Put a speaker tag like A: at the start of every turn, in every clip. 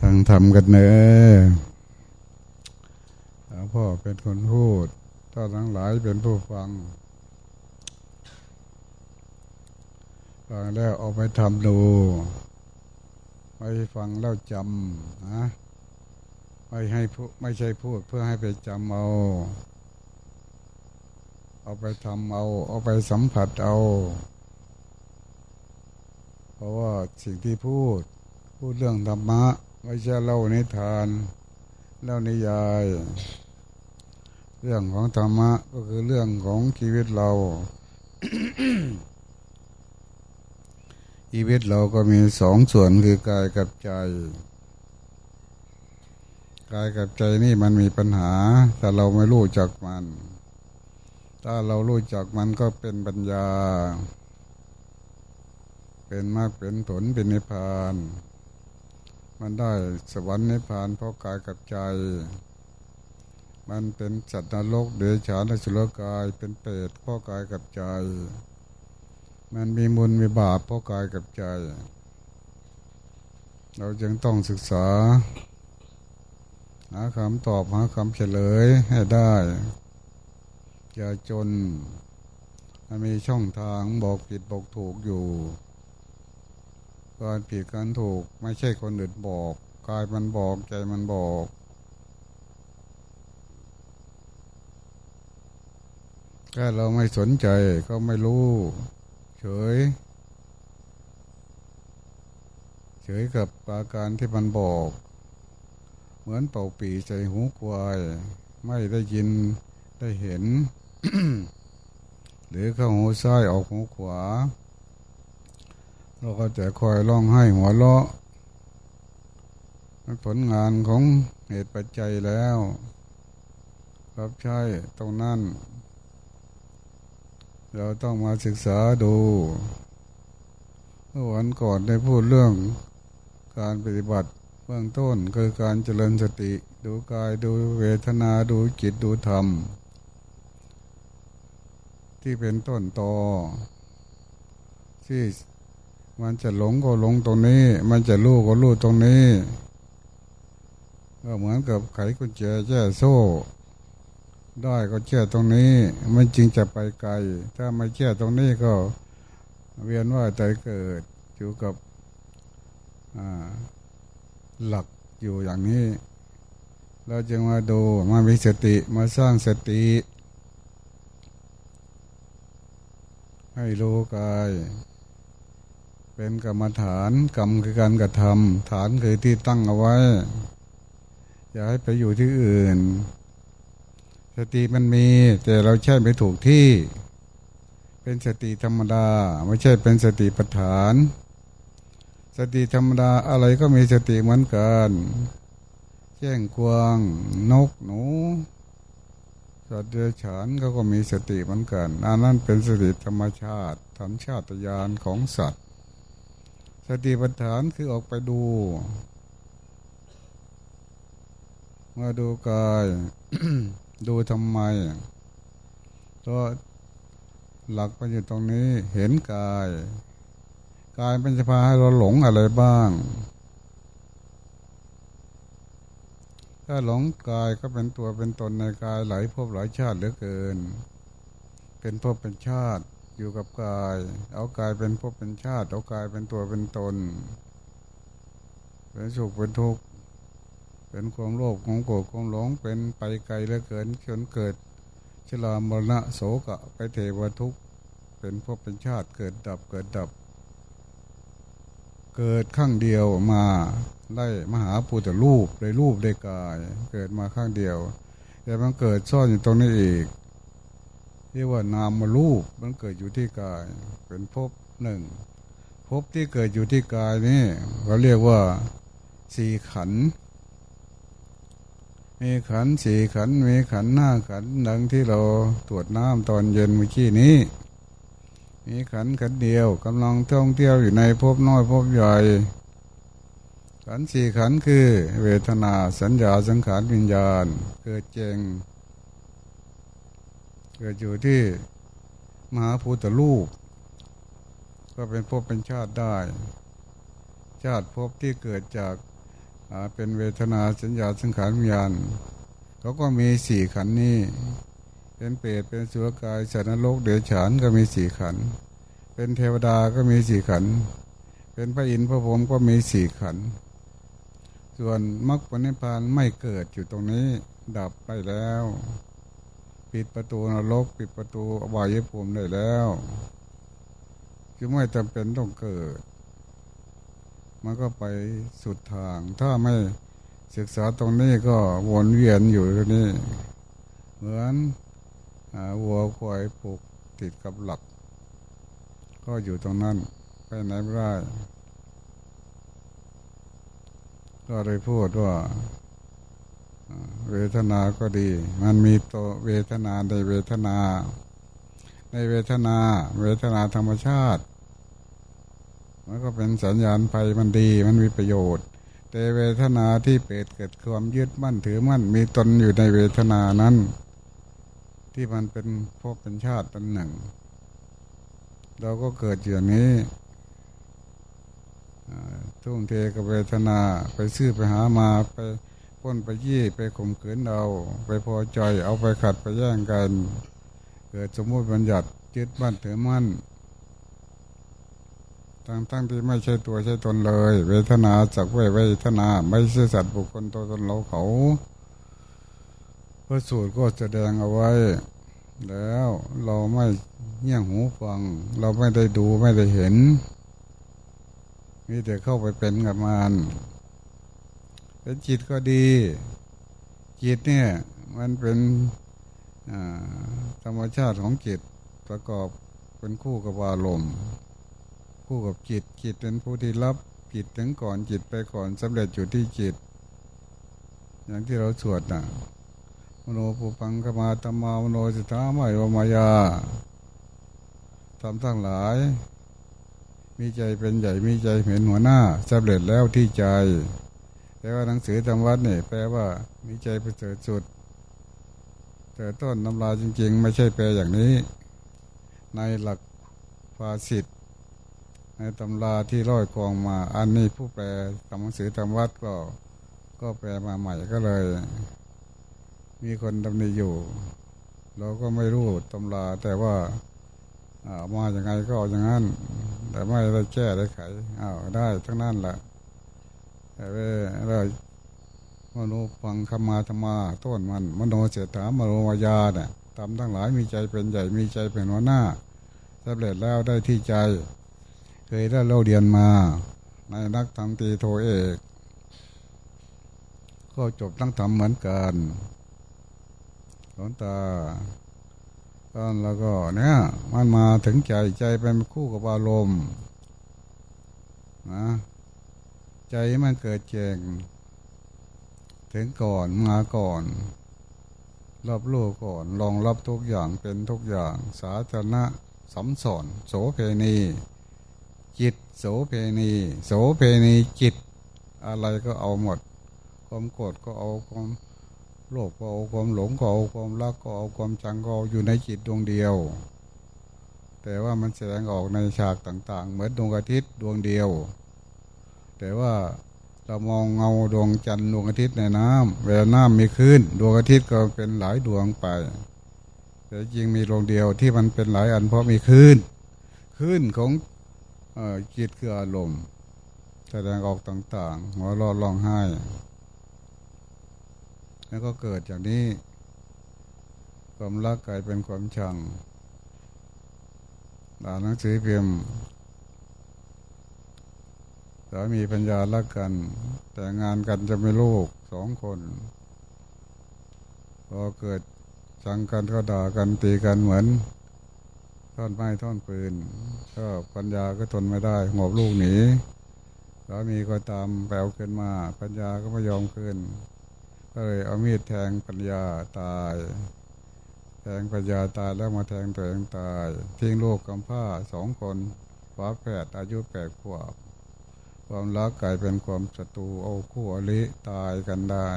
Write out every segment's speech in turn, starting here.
A: ทางทำกันเนอะหลวงพ่อเป็นคนพูดถ้าทั้งหลายเป็นผู้ฟัง ฟังแล้วเอาไปทำดูไปฟังแล้วจำนะไม่ให้พูดไม่ใช่พูดเพื่อให้ไปจำเอา เอาไปทำเอา เอาไปสัมผัสเอา เพราะว่าสิ่งที่พูดพูดเรื่องธรรมะ ไม่ใช่เล่านิทาน เล่านิยาย เรื่องของธรรมะก็คือเรื่องของชีวิตเราชีวิตเราก็มีสองส่วนคือกายกับใจ กายกับใจนี่มันมีปัญหา แต่เราไม่รู้จักมัน ถ้าเรารู้จักมันก็เป็นปัญญา เป็นมากเป็นผลเป็นนิพพาน มันได้สวรรค์นิพพานเพราะกายกับใจ มันเป็นสัตว์นรกเดรัจฉานสุรกายเป็นเปรตเพราะกายกับใจ มันมีมุลมีบาปเพราะกายกับใจ เราจึงต้องศึกษา หาคำตอบหาคำเฉลยให้ได้อย่าจนมันมีช่องทางบอกผิดบอกถูกอยู่ การผิดการถูกไม่ใช่คนอื่นบอกกายมันบอกใจมันบอกแค่เราไม่สนใจก็ไม่รู้ เฉย เฉยกับอาการที่มันบอก เหมือนเป่าปีใจหูควาย ไม่ได้ยินได้เห็น หรือเข้าหูซ้ายออกหูขวา เราก็จะคอยร้องไห้หัวเราะผลงานของเหตุปัจจัยแล้ว รับใช้ตรงนั้น เราต้องมาศึกษาดูเมื่อวันก่อนได้พูดเรื่องการปฏิบัติเบื้องต้นคือการเจริญสติ ดูกายดูเวทนาดูจิตดูธรรม ที่เป็นต้นตอที่ มันจะหลงก็หลงตรงนี้ มันจะรู้ก็รู้ตรงนี้ ก็เหมือนกับไขกุญแจแจ้โซ่ ได้ก็เชื่อตรงนี้ มันจริงจะไปไกล ถ้าไม่เชื่อตรงนี้ก็ เวียนว่าใจเกิดอยู่กับหลักอยู่อย่างนี้ เราจึงมาดูมามีสติมาสร้างสติ ให้รู้กาย เป็นกรรมฐานกรรมคือการกระทำฐานคือที่ตั้งเอาไว้ อย่าให้ไปอยู่ที่อื่น สติมันมี แต่เราใช้ไม่ถูกที่ เป็นสติธรรมดา ไม่ใช่เป็นสติปัฏฐาน สติธรรมดาอะไรก็มีสติเหมือนกันแจ้งกวางนกหนูสัตว์เดรัจฉานเขาก็มีสติเหมือนกันอันนั้นเป็นสติธรรมชาติธรรมชาติญาณของสัตว์ สติปัฏฐานคือออกไปดูมาดูกาย ดูทำไมก็หลักไปอยู่ตรงนี้เห็นกาย กายเป็นจะพาให้เราหลงอะไรบ้าง ถ้าหลงกายก็เป็นตัวเป็นตนในกายหลายภพหลายชาติเหลือเกิน เป็นภพเป็นชาติ อยู่กับกาย เอากายเป็นภพเป็นชาติ เอากายเป็นตัวเป็นตน เป็นสุขเป็นทุกข์ เป็นความโลภของโกรธของหลง เป็นไปไกลเหลือเกินจนเกิดชรามรณะโศกะไปเทวทุกข์ เป็นภพเป็นชาติเกิดดับเกิดดับ เกิดข้างเดียวมาไล่มหาปุตตรูปได้รูปได้กาย เกิดมาข้างเดียวแต่มันเกิดซ่อนอยู่ตรงนี้อีก เรียกว่านามมารูปมันเกิดอยู่ที่กาย เป็นภพหนึ่งภพที่เกิดอยู่ที่กายนี่เขาเรียกว่าสี่ขัน มีขันสี่ขัน มีขันหน้าขันดังที่เราตรวจน้ำตอนเย็นเมื่อกี้นี้ มีขันขันเดียวกำลังท่องเที่ยวอยู่ในภพน้อยภพใหญ่ขันสี่ขันคือ เวทนาสัญญาสังขารวิญญาณ เกิดเจง เกิดอยู่ที่มหาพุทธลูก ก็เป็นภพเป็นชาติได้ ชาติภพที่เกิดจากเป็นเวทนาสัญญาสังขารวิญญาณเขาก็มีสี่ขันนี้ เป็นเปรตเป็นสุรกายสัตว์นรกเดชฉานก็มีสี่ขัน เป็นเทวดาก็มีสี่ขัน เป็นพระอินทร์พระพรหมก็มีสี่ขัน ส่วนมรรคผลนิพพานไม่เกิดอยู่ตรงนี้ดับไปแล้ว ปิดประตูนรก ปิดประตูอบายภูมิได้แล้ว คือไม่จำเป็นต้องเกิด มันก็ไปสุดทาง ถ้าไม่ศึกษาตรงนี้ก็วนเวียนอยู่ตรงนี้ เหมือนวัวควายผูกติดกับหลัก ก็อยู่ตรงนั้น ไปไหนไม่ได้ ก็เลยพูดว่า เวทนาก็ดี มันมีตัวเวทนาในเวทนา ในเวทนา เวทนาธรรมชาติ มันก็เป็นสัญญาณภัยมันดีมันมีประโยชน์ แต่เวทนาที่เปิดเกิดความยึดมั่นถือมั่นมีตนอยู่ในเวทนานั้น ที่มันเป็นพวกเป็นชาติตนหนึ่ง เราก็เกิดอย่างนี้ทุ่มเทกับเวทนาไปซื้อไปหามาไป พ้นไปยี่ไปข่มขืนเอาไปพอใจเอาไปขัดไปแย่งกัน เกิดสมมติบัญญัติยึดบ้านถือมั่นทั้งทั้งที่ไม่ใช่ตัวใช่ตนเลย เวทนาจากเวเวทนาไม่ใช่สัตว์บุคคลตัวตนเราเขาพระสูตรก็แสดงเอาไว้ แล้วเราไม่เงี่ยงหูฟัง เราไม่ได้ดูไม่ได้เห็นมีแต่เข้าไปเป็นกับมัน เป็นจิตก็ดี จิตเนี่ยมันเป็นธรรมชาติของจิตประกอบเป็นคู่กับอารมณ์คู่กับจิตจิตเป็นผู้ที่รับจิตถึงก่อนจิตไปก่อนสำเร็จอยู่ที่จิต อย่างที่เราสวดนะมโนปุปังกมาตมามโนสิตาไมวมายาทำทั้งหลาย มีใจเป็นใหญ่มีใจเห็นหัวหน้าสำเร็จแล้วที่ใจ แต่ว่าหนังสือธรรมวัดเนี่ยแปลว่ามีใจประเสริฐสุดแต่ต้นน้ำลาจริง ๆ ไม่ใช่แปลอย่างนี้ ในหลักภาษิตในตำราที่ร้อยกองมา อันนี้ผู้แปลหนังสือธรรมวัดก็ ก็แปลมาใหม่ก็เลย มีคนดำเนินอยู่ เราก็ไม่รู้ตำราแต่ว่าอามาอย่างไงก็เอาอย่างนั้น แต่ไม่ได้แก้ได้ไขอ้าวได้ทั้งนั้นแหละ เรามโนฟังคมาธรรมาต้นมัน มโนเสถามโนวายาเนี่ยทำทั้งหลายมีใจเป็นใหญ่มีใจเป็นหัวหน้าสำเร็จแล้วได้ที่ใจ เคยได้เราเรียนมา ในนักธรรมตีโทเอก ก็จบตั้งทำเหมือนกันหลวงตาตอนแล้วก็เนี่ยมันมาถึงใจใจเป็นคู่กับอารมณ์นะ ใจมันเกิดแจงถึงก่อนมาก่อน รับรู้ก่อนลองรับทุกอย่างเป็นทุกอย่าง สาธารณะสำสอนโสเพณี จิตโสเพณี โสเพณีจิต อะไรก็เอาหมด ความโกรธก็เอาความโลภก็เอาความหลงก็เอาความรักก็เอาความจังก็เอาอยู่ในจิตดวงเดียว แต่ว่ามันแสดงออกในฉากต่างๆ เหมือนดวงอาทิตย์ดวงเดียว แต่ว่าเรามองเงาดวงจันทร์ดวงอาทิตย์ในน้ำเวลาน้ำมีขึ้นดวงอาทิตย์ก็เป็นหลายดวงไป แต่จริงมีดวงเดียวที่มันเป็นหลายอันเพราะมีขึ้นขึ้นของจิตคืออารมณ์แสดงออกต่างๆหัวเราะร้องไห้ แล้วก็เกิดอย่างนี้ ความรักกลายเป็นความชังอ่านหนังสือเพียม สามีปัญญารักกัน แต่งานกันจะไม่ลูกสองคนพอเกิดสังกันก็ด่ากันตีกันเหมือนท่อนไม้ท่อนปืนก็ปัญญาก็ทนไม่ได้หอบลูกหนีสามีก็ตามแปลวขึ้นมา ปัญญาก็ไม่ยอมขึ้นก็เลยเอามีดแทงปัญญาตาย แทงปัญญาตายแล้วมาแทงตัวเองตายทิ้งลูกกำพร้าสองคนฝาแฝดอายุแปดขวบ ความรักกลายเป็นความศัตรูเอาคู่อริตายกันได้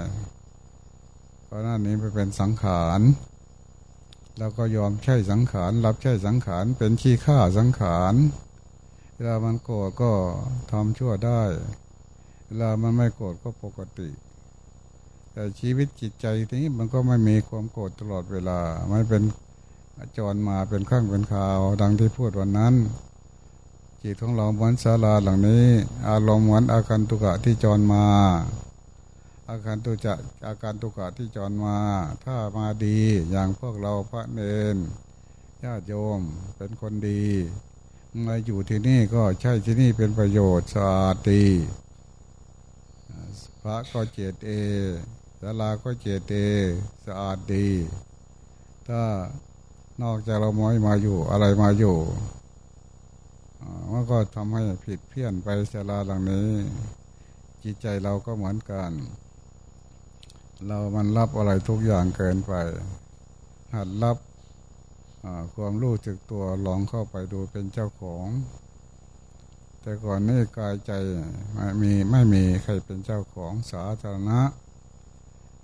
A: เพราะนั้นนี้ไปเป็นสังขารแล้วก็ยอมใช้สังขาร รับใช้สังขารเป็นขี้ข้าสังขารวลามันโกรธก็ทำชั่วได้ เวลามันไม่โกรธก็ปกติ แต่ชีวิตจิตใจนี้มันก็ไม่มีความโกรธตลอดเวลา ไม่เป็นจรมาเป็นข้างเป็นข่าว ดังที่พูดวันนั้น จิตของเราเหมือนศาลาหลังนี้ อารมณ์เหมือนอาการตุกะที่จรมา อาการตุจะอาการตุกะที่จรมา ถ้ามาดีอย่างพวกเราพระเนนญาติโยมเป็นคนดีมาอยู่ที่นี่ก็ใช่ที่นี่เป็นประโยชน์สะอาดดีพระก็เจตเอศาลาก็เจตเอสะอาดดี ถ้านอกจากเราไม่มาอยู่อะไรมาอยู่ มันก็ทำให้ผิดเพี้ยนไปศาลาหลังนี้ จิตใจเราก็เหมือนกัน เรามันรับอะไรทุกอย่างเกินไป หัดรับความรู้จึกตัวลองเข้าไปดูเป็นเจ้าของ แต่ก่อนนี่กายใจไม่มีไม่มีใครเป็นเจ้าของสาธารณะ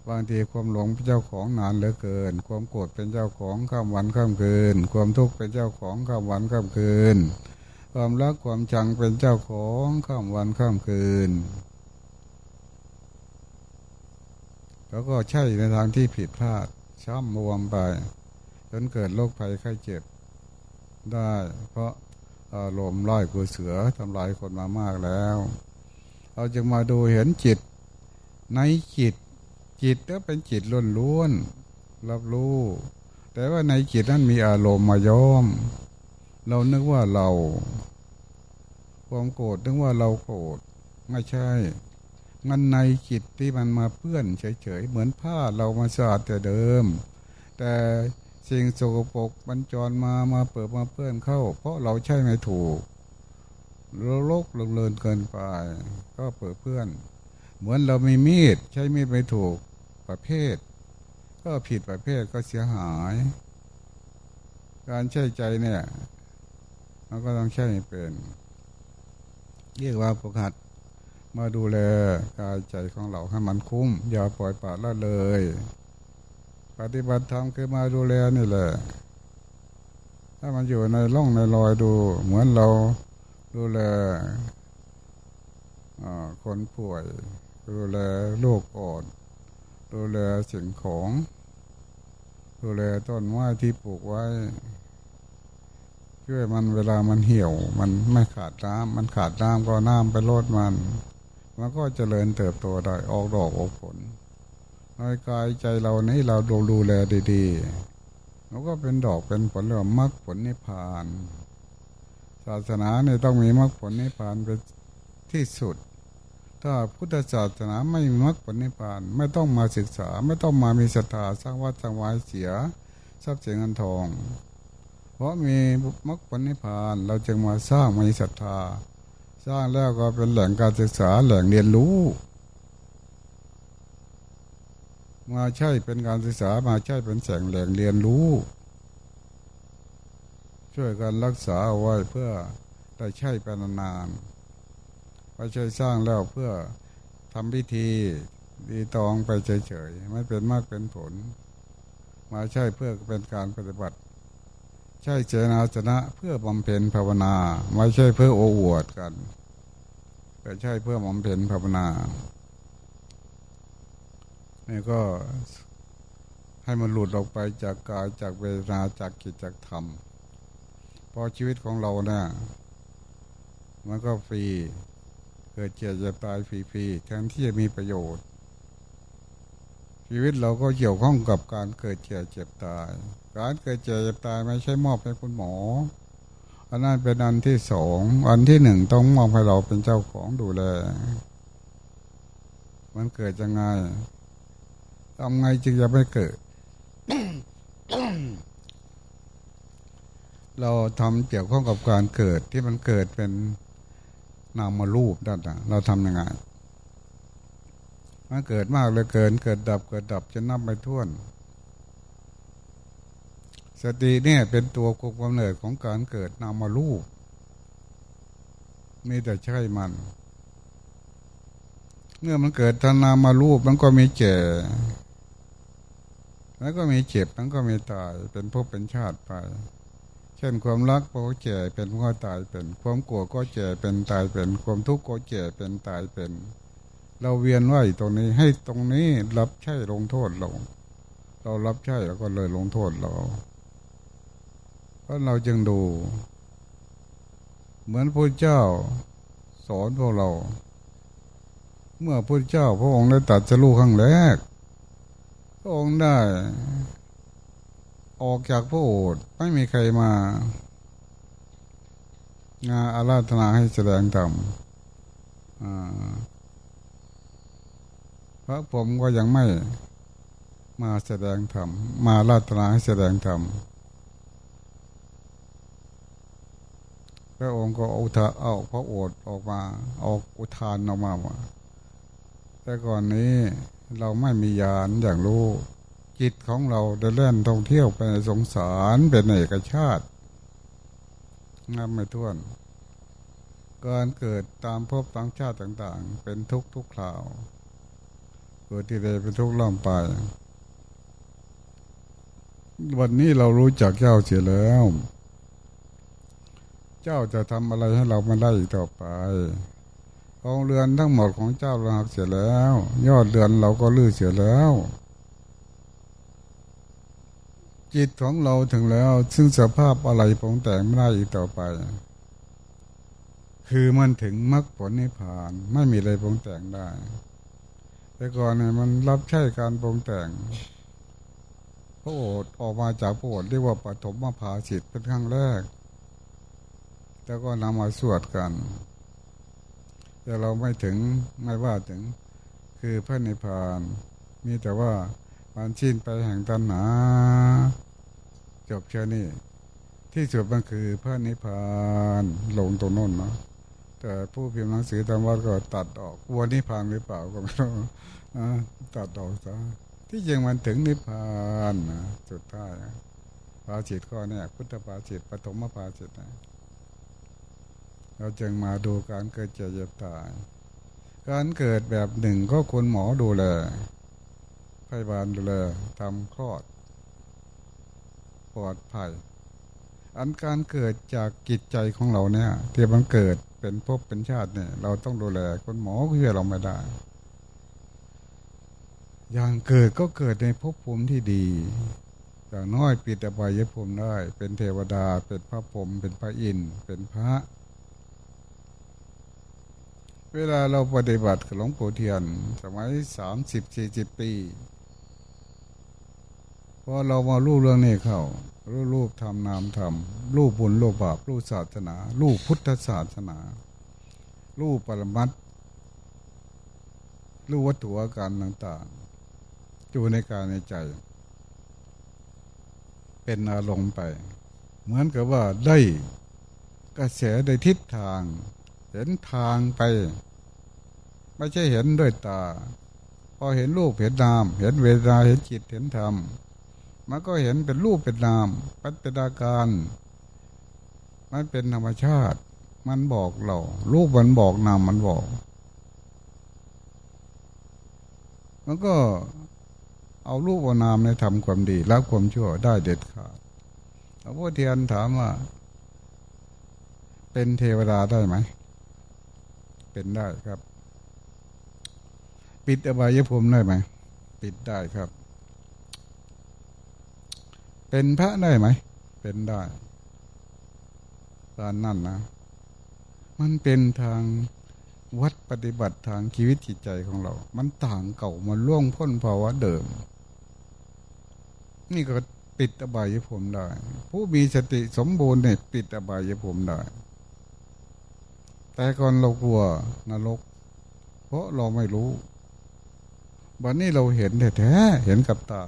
A: บางทีความหลงเป็นเจ้าของนานเหลือเกิน ความโกรธเป็นเจ้าของข้ามวันข้ามคืน ความทุกข์เป็นเจ้าของข้ามวันข้ามคืน ความรักความชังเป็นเจ้าของข้ามวันข้ามคืน แล้วก็ใช่ในทางที่ผิดพลาดช้ำมวมไป จนเกิดโรคภัยไข้เจ็บได้ เพราะอารมณ์ร้อยกูเสือทำลายคนมามากแล้ว เราจึงมาดูเห็นจิต ในจิต จิตก็เป็นจิตล้วนล้วนรับรู้ แต่ว่าในจิตนั้นมีอารมณ์มาย้อม เรานึกว่าเรา ความโกรธนึกว่าเราโกรธไม่ใช่งันในจิตที่มันมาเปื้อนเฉยๆ เหมือนผ้าเรามาสะอาดแต่เดิม แต่สิ่งสกปรกบรรจรมามาเปิดมาเพื่อนเข้า เพราะเราใช่ไม่ถูกเราโลกเลินเกินไป ก็เปิดเพื่อน เหมือนเรามีมีดใช้มีดไม่ถูกประเภท ก็ผิดประเภทก็เสียหาย การใช้ใจเนี่ย เราก็ต้องใช้เป็นเรียกว่าประคัดมาดูแลกายใจของเราให้มันคุ้ม อย่าปล่อยปละละเลย ปฏิบัติธรรมคือมาดูแลนี่แหละ ถ้ามันอยู่ในร่องในรอยดู เหมือนเราดูแลคนป่วย ดูแลโรคอ่อน ดูแลสิ่งของ ดูแลต้นไม้ที่ปลูกไว้ ช่วยมันเวลามันเหี่ยว มันไม่ขาดน้ำมันขาดน้ำก็น้ำไปลดมัน มันก็เจริญเติบโตได้ออกดอกออกผลในกายใจเรานี้เราดูดูแลดีๆเราก็เป็นดอกเป็นผลเรื่องมรรคผลนิพพาน ศาสนาเนี่ยต้องมีมรรคผลนิพพานเป็นที่สุด ถ้าพุทธศาสนาไม่มีมรรคผลนิพพานไม่ต้องมาศึกษา ไม่ต้องมามีศรัทธาสร้างวัดสร้างวายเสียทรัพย์สินเงินทอง เพราะมีมรรคผลนิพพาน เราจึงมาสร้างมีศรัทธา สร้างแล้วก็เป็นแหล่งการศึกษาแหล่งเรียนรู้มาใช่เป็นการศึกษามาใช่เป็นแสงแหล่งเรียนรู้ ช่วยกันรักษาเอาไว้เพื่อได้ใช้ไปนานๆไม่ใช่สร้างแล้วเพื่อทำพิธีดีตองไปเฉยๆไม่เป็นมากเป็นผล มาใช่เพื่อเป็นการปฏิบัติ ใช่เจนาสนะเพื่อบำเพ็ญภาวนา ไม่ใช่เพื่อโอวดกัน แต่ใช่เพื่อบำเพ็ญภาวนานี่ก็ให้มันหลุดออกไปจากกายจากเวทนาจากกิจจากธรรมพอชีวิตของเราเนี่ยมันก็ฟรีเกิดเจ็บจะตายฟรีๆแทนที่จะมีประโยชน์ ชีวิตเราก็เกี่ยวข้องกับการเกิดเจ็บเจ็บตาย การเกิดเจ็บตายไม่ใช่มอบให้คุณหมอ อันนั้นเป็นอันที่สอง อันที่หนึ่งต้องมอบให้เราเป็นเจ้าของดูแล มันเกิดยังไงทำไงจึงจะไม่เกิด เราทำเกี่ยวข้องกับการเกิดที่มันเกิดเป็นนามารูปด้านเราทำยังไงมันเกิดมากเลยเกิน เกิดดับเกิดดับจะนับไปท่วน สติเนี่ยเป็นตัวควบกำเนิดของการเกิดนามารูปมีแต่ใช่มัน เมื่อมันเกิดทานามารูปมันก็มีเจ็แล้วก็มีเจ็บมันก็มีตายเป็นภพเป็นชาติไปชช่นความรักก็แก่เป็นก็ตายเป็น ความกลัวก็แก่เป็นตายเป็น ความทุกข์ก็แก่เป็นตายเป็น เราเวียนว่ายตรงนี้ให้ตรงนี้รับใช้ลงโทษเรา เรารับใช้แล้วก็เลยลงโทษเรา เพราะเราจึงดู เหมือนพระเจ้าสอนพวกเรา เมื่อพระเจ้าพระองค์ได้ตัดจะลูกครั้งแรก พระองค์ได้ ออกจากพระโอษฐ์ไม่มีใครมางาอาราธนาให้แสดงธรรมพระผมก็ยังไม่มาแสดงธรรมมาราธนาให้แสดงธรรม พระองค์ก็อุทาเอาพระโอษฐ์ออกมาออกอุทานออกมาว่าแต่ก่อนนี้เราไม่มียานอย่างรู้จิตของเราได้เล่นท่องเที่ยวไปในสงสารเป็นเอกชาติงามไม่ท้วนการเกิดตามพบตามชาติต่าง ๆ เป็นทุกทุกคราวเกิดที่ใดเป็นทุกล่อมไป วันนี้เรารู้จักเจ้าเสียแล้ว เจ้าจะทำอะไรให้เราม่ได้อีกต่อไปองเรือนทั้งหมดของเจ้าเราหักเสียแล้ว ยอดเรือนเราก็ลื้อเสียแล้ว จิตของเราถึงแล้ว ซึ่งสภาพอะไรปองแต่งไม่ได้อีกต่อไป คือมันถึงมรรคผลนิพพานไม่มีอะไรปองแต่งได้ แต่ก่อนเนี่ยมันรับใช้การปองแต่งพระโอษฐ์ออกมาจากพระโอษฐ์เรียกว่าปฐมมาภาสิทธิ์เป็นครั้งแรก แล้วก็นำมาสวดกัน แต่เราไม่ถึงไม่ว่าถึงคือพระนิพพาน มีแต่ว่ามันชินไปแห่งตัณหา จบแค่นี้ ที่สุดมันคือพระนิพพานลงตรงน้นเนาะแต่ผู้พิมพ์หนังสือธรรมวัดก็ตัดออกวันนิพพานหรือเปล่าก็ไม่รู้ตัดออกซะที่จริงมันถึงนิพพานนะสุดท้ายภาจิตก็เนี่ยพุทธภาจิตปฐมภาจิตนะ เราจึงมาดูการเกิดเจ็บเจ็บตาย การเกิดแบบหนึ่งก็ควรหมอดูแลพยาบาลดูแลทำคลอด ปลอดภัย อันการเกิดจากกิจใจของเราเนี่ยที่มันเกิดเป็นภพเป็นชาติเนี่ย เราต้องดูแลคนหมอก็ช่วยเราไม่ได้ อย่างเกิดก็เกิดในภพภูมิที่ดีอย่างน้อยปิดอบายภูมิได้ เป็นเทวดาเป็นพระพรหมเป็นพระอินทร์เป็นพระ เวลาเราปฏิบัติหลวงปู่เทียน สมัยสามสิบสี่สิบปีพอเรามาลู่เรื่องนี้เข้า รู้รูปทำนามทำรูปบุญรูปบาปรูปศาสนา รูปพุทธศาสนา รูปปรมัตรูปวัตถุอาการต่างๆอยู่ในกายในใจ เป็นอารมณ์ไป เหมือนกับว่าได้กระแสได้ทิศทาง เห็นทางไป ไม่ใช่เห็นด้วยตา พอเห็นรูปเห็นนาม เห็นเวทนาเห็นจิตเห็นธรรมมันก็เห็นเป็นรูปเป็นนามปัจจาการ มันเป็นธรรมชาติ มันบอกเรารูปมันบอกนามมันบอก มันก็เอารูปเอานามในทำความดีละความชั่วได้เด็ดขาดพระพุทธเทียนถามว่า เป็นเทวดาได้ไหม เป็นได้ครับ ปิดอบายภูมิได้ไหมปิดได้ครับ เป็นพระได้ไหม เป็นได้การนั่นนะ มันเป็นทางวัดปฏิบัติทางชีวิตจิตใจของเรา มันต่างเก่ามันล่วงพ้นภาวะเดิม นี่ก็ปิดอบายภูมิได้ ผู้มีสติสมบูรณ์เนี่ยปิดอบายภูมิได้ แต่ก่อนเรากลัวนรก เพราะเราไม่รู้วันนี้เราเห็นแท้ๆเห็นกับตา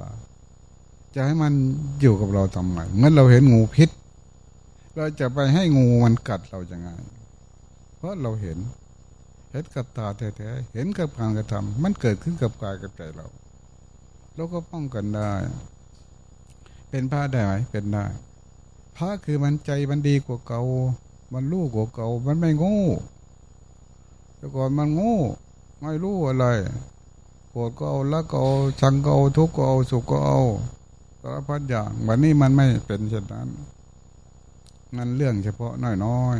A: จะให้มันอยู่กับเราทำไมเมื่อเราเห็นงูพิษ เราจะไปให้งูมันกัดเราจะไง เพราะเราเห็นเห็นกับตาแท้ๆเห็นกับการกระทำมันเกิดขึ้นกับกายกับใจเราเราก็ป้องกันได้ เป็นพระได้ไหมเป็นได้พระคือมันใจมันดีกว่าเก่า มันรู้กว่าเก่า มันไม่งูแต่ก่อนมันงูไม่รู้อะไรโกรธก็เอาละก็เอาชังก็เอาทุกข์ก็เอาสุขก็เอาสารพัดอย่างวันนี้มันไม่เป็นเช่นนั้นนั่นเรื่องเฉพาะน้อย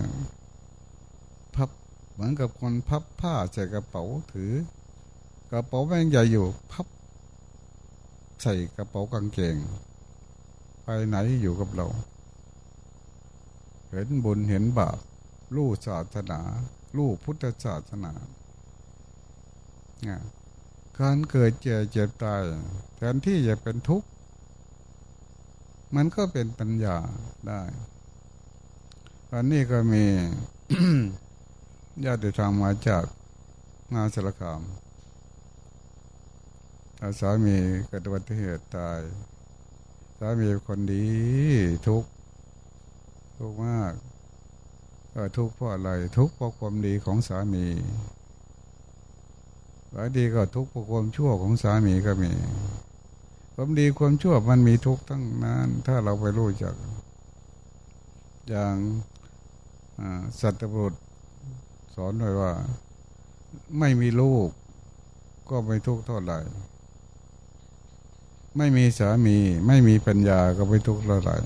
A: ๆพับเหมือนกับคนพับผ้าใส่กระเป๋าถือกระเป๋าแม่งใหญ่อยู่พับ ใส่กระเป๋ากางเกง ไปไหนอยู่กับเรา เห็นบุญเห็นบาปรู้ศาสนารู้พุทธศาสนาการเกิดเจ็บเจ็บตายแทนที่จะเป็นทุกข์มันก็เป็นปัญญาได้อันนี้ก็มีญาติธรรมมาจากงานสารคามอาสามีเกิดอุบัติเหตุตาย สามีคนดีทุก ทุกมากก็ทุกเพราะอะไร ทุกเพราะความดีของสามีหลายดีก็ทุกเพราะความชั่วของสามีก็มี ความดีความชั่วมันมีทุกทั้งนั้น ถ้าเราไปรู้จัก อย่างสัตบุตรสอนไว้ว่า ไม่มีลูก ก็ไม่ทุกข์เท่าไหร่ไม่มีสามี ไม่มีปัญญาก็ไม่ทุกข์เท่าไหร่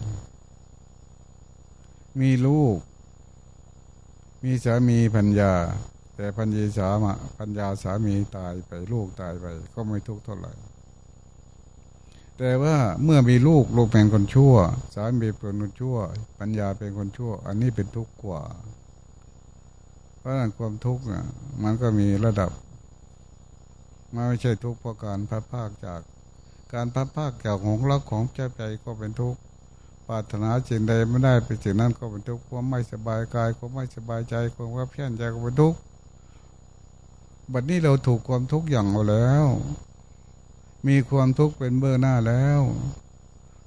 A: มีลูก มีสามีปัญญา แต่ปัญญาสามะปัญญาสามีตายไปลูกตายไป ก็ไม่ทุกข์เท่าไหร่ แต่ว่าเมื่อมีลูกลูกเป็นคนชั่ว สามีเป็นคนชั่ว ปัญญาเป็นคนชั่ว อันนี้เป็นทุกข์กว่า เพราะนั้นความทุกข์น่ะมันก็มีระดับมันไม่ใช่ทุกข์เพราะการพัดภาคจาก การพัดภาคจากของรักของใจใจก็เป็นทุกข์ ปรารถนาสิ่งใดไม่ได้ไปสิ่งนั้นก็เป็นทุกข์ความไม่สบายกายความไม่สบายใจความว่าเพี้ยนใจก็เป็นทุกข์บัดนี้เราถูกความทุกข์อย่างเราแล้ว มีความทุกข์เป็นเบื้องหน้าแล้ว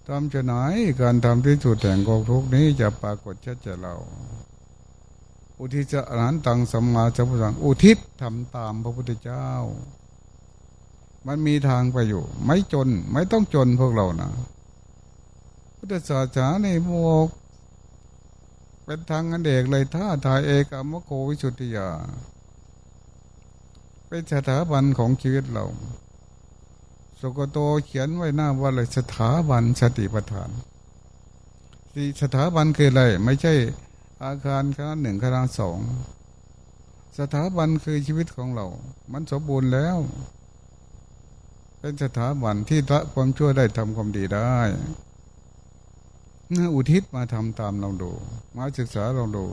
A: ทำจะไหนการทำที่สุดแห่งกองทุกนี้จะปรากฏชัดเจนเรา อุทิศอรันตังสัมมาสัมพุทธังอุทิศทำตามพระพุทธเจ้า มันมีทางไปอยู่ ไม่จนไม่ต้องจนพวกเรานะ พุทธศาสนาในโมก เป็นทางอันเด็กเลยท่าทายเอกอมโกวิสุทธิยา เป็นสถาบันของชีวิตเราสกโตเขียนไว้หน้าว่าเลยสถาบันสติปัฏฐานสถาบันคืออะไร ไม่ใช่อาคารคณะหนึ่งคณะสองสถาบันคือชีวิตของเรา มันสมบูรณ์แล้ว เป็นสถาบันที่ละความชั่วได้ทำความดีได้ อุทิศมาทำตามเราดู มาศึกษาเราดู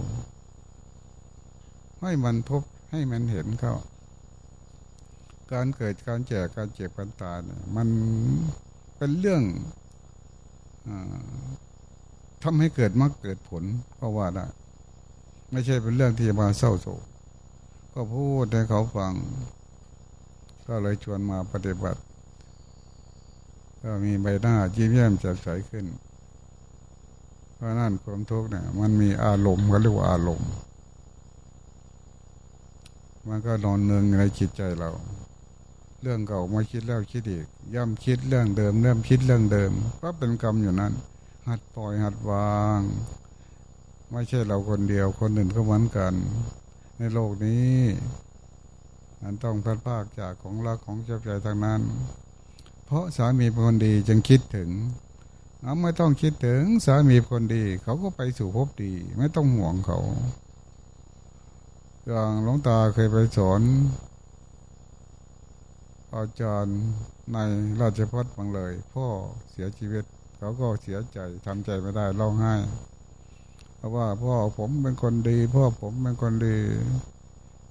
A: ให้มันพบให้มันเห็นเขาการเกิดการแจกการเจ็บการตายมันเป็นเรื่องทำให้เกิดมรรคเกิดผลก็ว่าได้ไม่ใช่เป็นเรื่องที่จะมาเศร้าโศกก็พูดให้เขาฟัง ก็เลยชวนมาปฏิบัติ ก็มีใบหน้ายิ้มแย้มแจ่มใสขึ้น เพราะนั่นความทุกข์เนี่ย มันมีอารมณ์ก็เรียกว่าอารมณ์ มันก็นอนเนืองในจิตใจเรา เรื่องเก่ามาคิดแล้วคิดอีก ย่ำคิดเรื่องเดิมเริ่มคิดเรื่องเดิม ก็เป็นกรรมอยู่นั้น หัดปล่อยหัดวาง ไม่ใช่เราคนเดียว คนอื่นก็เหมือนกัน ในโลกนี้มันต้องพัดภาคจากของรักของเจ้าใจทางนั้น เพราะสามีเป็นคนดีจึงคิดถึง ไม่ต้องคิดถึงสามีคนดี เขาก็ไปสู่ภพดี ไม่ต้องห่วงเขา อย่างหลวงตาเคยไปสอนอาจารย์ในราชพัฒน์บางเลย พ่อเสียชีวิต เขาก็เสียใจทำใจไม่ได้ร้องไห้ เพราะว่าพ่อผมเป็นคนดี พ่อผมเป็นคนดี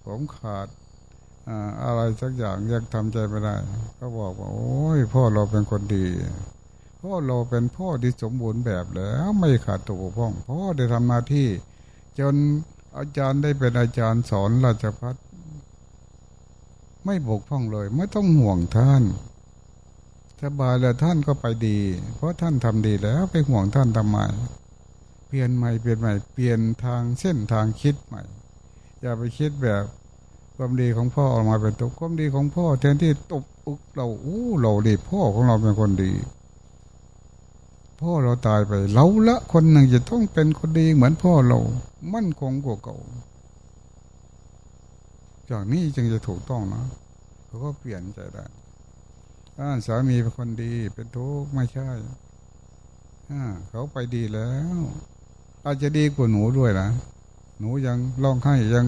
A: ผมขาดอะไรสักอย่างยังทำใจไม่ได้ ก็บอกว่า โอ้ยพ่อเราเป็นคนดี พ่อเราเป็นพ่อที่สมบูรณ์แบบแล้วไม่ขาดตัวพ่องพ่อได้ทำหน้าที่ จนอาจารย์ได้เป็นอาจารย์สอนราชพัฒไม่บกพร่องเลย ไม่ต้องห่วงท่านสบายแล้วท่านก็ไปดี เพราะท่านทำดีแล้วไปห่วงท่านทำไมเปลี่ยนใหม่เปลี่ยนใหม่เปลี่ยนทางเส้นทางคิดใหม่ อย่าไปคิดแบบความดีของพ่อออกมาเป็นตุกความดีของพ่อแทนที่ตบอุกเราอู้เราดีพ่อของเราเป็นคนดี พ่อเราตายไป เราละคนหนึ่งจะต้องเป็นคนดีเหมือนพ่อเรา มั่นคงกว่าเก่า จากนี้จึงจะถูกต้องนะเขาก็เปลี่ยนใจได้ถ้าสามีเป็นคนดีเป็นทุกข์ไม่ใช่เขาไปดีแล้ว อาจจะดีกว่าหนูด้วยนะหนูยังร้องไห้ยัง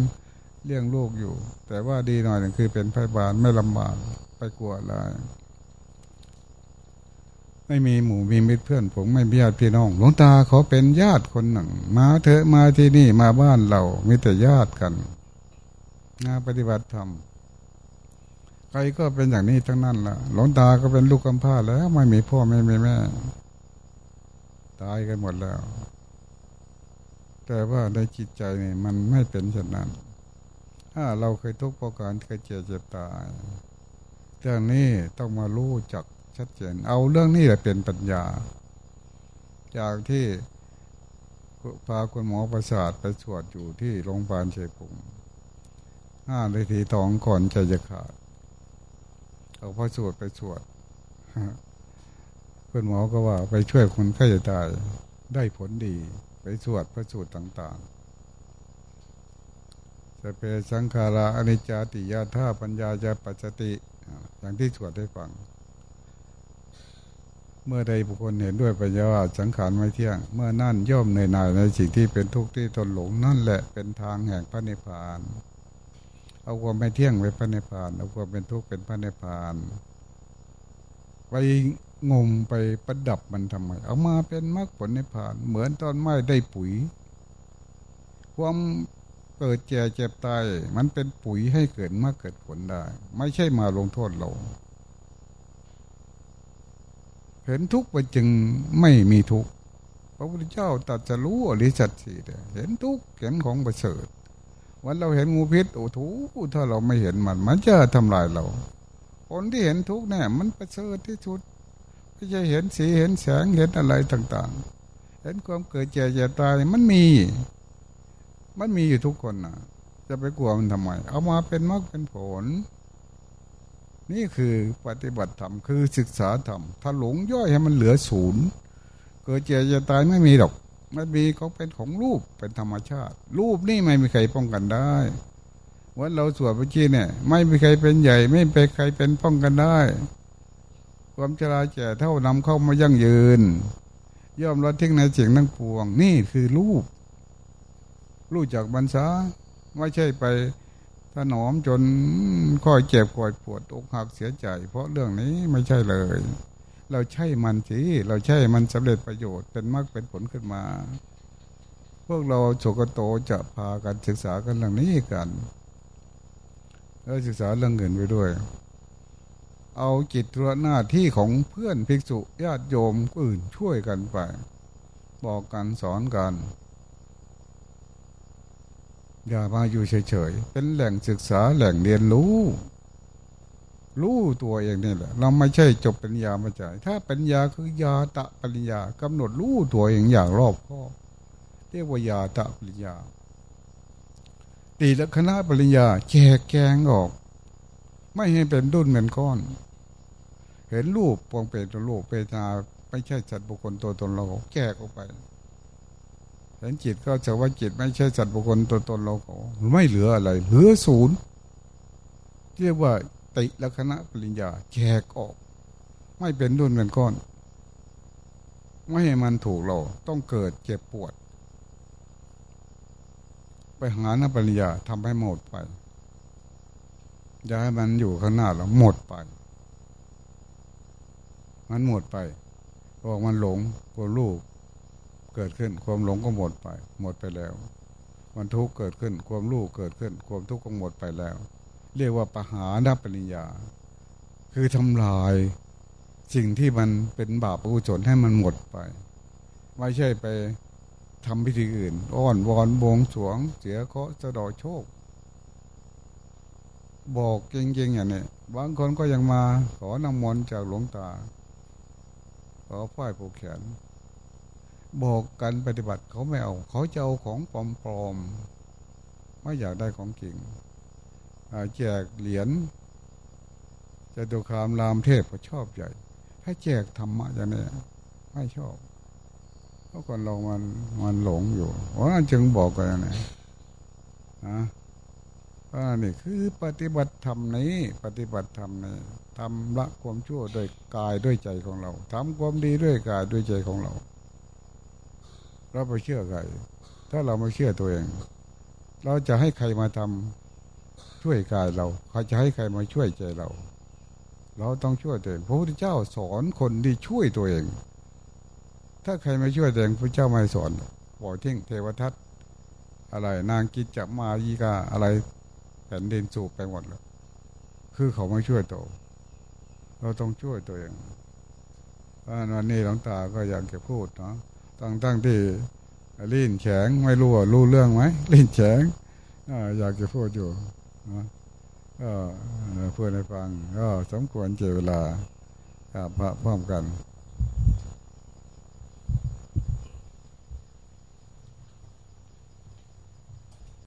A: เลี้ยงลูกอยู่ แต่ว่าดีหน่อยนึงคือเป็นพยาบาลไม่ลำบากไปกลัวอะไร ไม่มีหมู่มีมิตรเพื่อนผมไม่มีญาติพี่น้อง หลวงตาเขาเป็นญาติคนหนึ่ง มาเถอะมาที่นี่มาบ้านเรามีแต่ญาติกันงานปฏิบัติธรรมใครก็เป็นอย่างนี้ทั้งนั้นละหลวงตาก็เป็นลูกกำพร้าแล้ว ไม่มีพ่อไม่มีแม่ ตายกันหมดแล้ว แต่ว่าในจิตใจนี่มันไม่เป็นเช่นนั้น ถ้าเราเคยทุกข์เพระการเคยเจ็บเจ็บตายเรื่องนี้ต้องมารู้จัก ชัดเจน เอาเรื่องนี้แหละเป็นปัญญา จากที่พาคุณหมอประสาทไปสวดอยู่ที่โรงพยาบาลเชียงุงห้านาทีทองก่อนใจจะขาด เอาพระสวดไปสวดคุณหมอก็ว่าไปช่วยคนไข้จะตายได้ผลดี ไปสวดพระสูตรต่างๆจะเป็นสังขาราอนิจจติยาธาปัญญาจะปัจจติ อย่างที่สวดได้ฟัง เมื่อใดบุคคลเห็นด้วยปัญญาสังขารไม่เที่ยง เมื่อนั่นย่อมในนายในสิ่งที่เป็นทุกข์ที่ตนหลงนั่นแหละเป็นทางแห่งพระนิพพาน เอาความไม่เที่ยงไว้พระนิพพาน เอาความเป็นทุกข์เป็นพระนิพพาน ไปงมไปประดับมันทำไม เอามาเป็นมรรคผลนิพพาน เหมือนต้นไม้ได้ปุ๋ย ความเกิดแก่เจ็บตายมันเป็นปุ๋ยให้เกิดมรรคเกิดผลได้ ไม่ใช่มาลงโทษเรา เห็นทุกข์ไปจึงไม่มีทุกข์พระพุทธเจ้าตัดจะรู้อริสัตสีเห็นทุกข์เห็นของประเสริฐวันเราเห็นงูพิษโอ้ถูถ้าเราไม่เห็นมัน มันจะทำลายเรา คนที่เห็นทุกข์เนี่ยมันประเสริฐที่สุดไม่ใช่เห็นสีเห็นแสงเห็นอะไรต่าง ๆ เห็นความเกิดเจ็บเจ็บตายมันมี มันมีอยู่ทุกคนนะจะไปกลัวมันทำไม เอามาเป็นมรรคเป็นผล นี่คือปฏิบัติธรรมคือศึกษาธรรมถ้าหลงย่อยให้มันเหลือศูนย์เกิดเจ็บจะตายไม่มีหรอกมันมีเขาเป็นของรูปเป็นธรรมชาติ รูปนี่ไม่มีใครป้องกันได้วันเราสวดพระชีเนี่ย ไม่มีใครเป็นใหญ่ ไม่เป็นใครเป็นป้องกันได้ ความชราแก่เท่านำเข้ามายั่งยืน ย่อมลดทิ้งในเสียงนั่งปวง นี่คือรูป รูปจากบรรษาไม่ใช่ไป ถนอมจนค่อยเจ็บค่อยปวดอกหักเสียใจ เพราะเรื่องนี้ไม่ใช่เลย เราใช่มันสิเราใช่มันสำเร็จประโยชน์เป็นมากเป็นผลขึ้นมา พวกเราโฉกโตจะพากันศึกษากันเรื่องนี้กันแล้วศึกษาเรื่องเงินไปด้วย เอาจิตตัวหน้าที่ของเพื่อนภิกษุญาติโยมอื่นช่วยกันไป บอกกันสอนกัน อย่ามาอยู่เฉยๆ เป็นแหล่งศึกษาแหล่งเรียนรู้ รู้ตัวเองนี่แหละ เราไม่ใช่จบปัญญามาจ่าย ถ้าปัญญาคือยาตะปัญญากำหนดรู้ตัวเองอย่างรอบคอบเรียกว่ายาตะปัญญาตีละคณะปริญญาแจกแกงออก ไม่ให้เป็นดุนเป็นก้อน เห็นรูปปวงเป็นรูปเป็นนาไม่ใช่จัดบุคคลตัวตนเราแกออกไป เห็นจิตก็จะว่าจิตไม่ใช่จัดบุคคลตัวตนเราไม่เหลืออะไร เหลือศูนย์เรียกว่าติละคณะปริญญาแจกออก ไม่เป็นรุ่นเป็นก้อน ไม่ให้มันถูกเราต้องเกิดเจ็บปวด ไปหาหน้าปริญญาทำให้หมดไปอย่าให้มันอยู่ข้างหน้าเราหมดไป มันหมดไปบอกมันหลงความลูก เกิดขึ้น ความหลงก็หมดไป หมดไปแล้ว มันทุกข์เกิดขึ้น ความลูกเกิดขึ้น ความทุกข์ก็หมดไปแล้ว เรียกว่าปหาดับปริญญา คือทำลายสิ่งที่มันเป็นบาปอุศลให้มันหมดไป ไม่ใช่ไปทำพิธีอื่น อ้อนวอนบวงสวง เสียเคาะสะดอโชค บอกจริงๆอย่างนี้บางคนก็ยังมาขอนำมนต์จากหลวงตาขอฝ้ายผูกแขน บอกกันปฏิบัติเขาไม่เอา เขาจะเอาของปลอมๆไม่อยากได้ของจริงแจกเหรียญจะดูคามรามเทพก็ชอบใหญ่ถ้าแจกธรรมะอย่างนี้ไม่ชอบเพราะคนเรามันมันหลงอยู่ว่าจึงบอกกันนะนะว่านี่คือปฏิบัติธรรมนี้ ปฏิบัติธรรมนี้ทำละความชั่วด้วยกายด้วยใจของเราทำความดีด้วยกายด้วยใจของเรา เราไปเชื่อใครถ้าเราไม่เชื่อตัวเอง เราจะให้ใครมาทำช่วยกายเราเขาจะให้ใครมาช่วยใจเรา เราต้องช่วยตัวเองพระพุทธเจ้าสอนคนที่ช่วยตัวเอง ถ้าใครไม่ช่วยตัวเองพระเจ้าไม่สอนปล่อยทิ้งเทวทัตอะไรนางกิจจะมายีกาอะไรแผ่นดินสูบไปหมดแล้วคือเขาไม่ช่วยตัวเราต้องช่วยตัวเองวันนี้หลวงตาก็อยากจะพูดเนาะ ตั้งตั้งที่ลิ้นแข็งไม่รู้ว่ารู้เรื่องไหมลิ้นแข็งอยากจะพูดอยู่ก็เพื่อนให้ฟังก็สมควรเจเวลาพระพร้อมกัน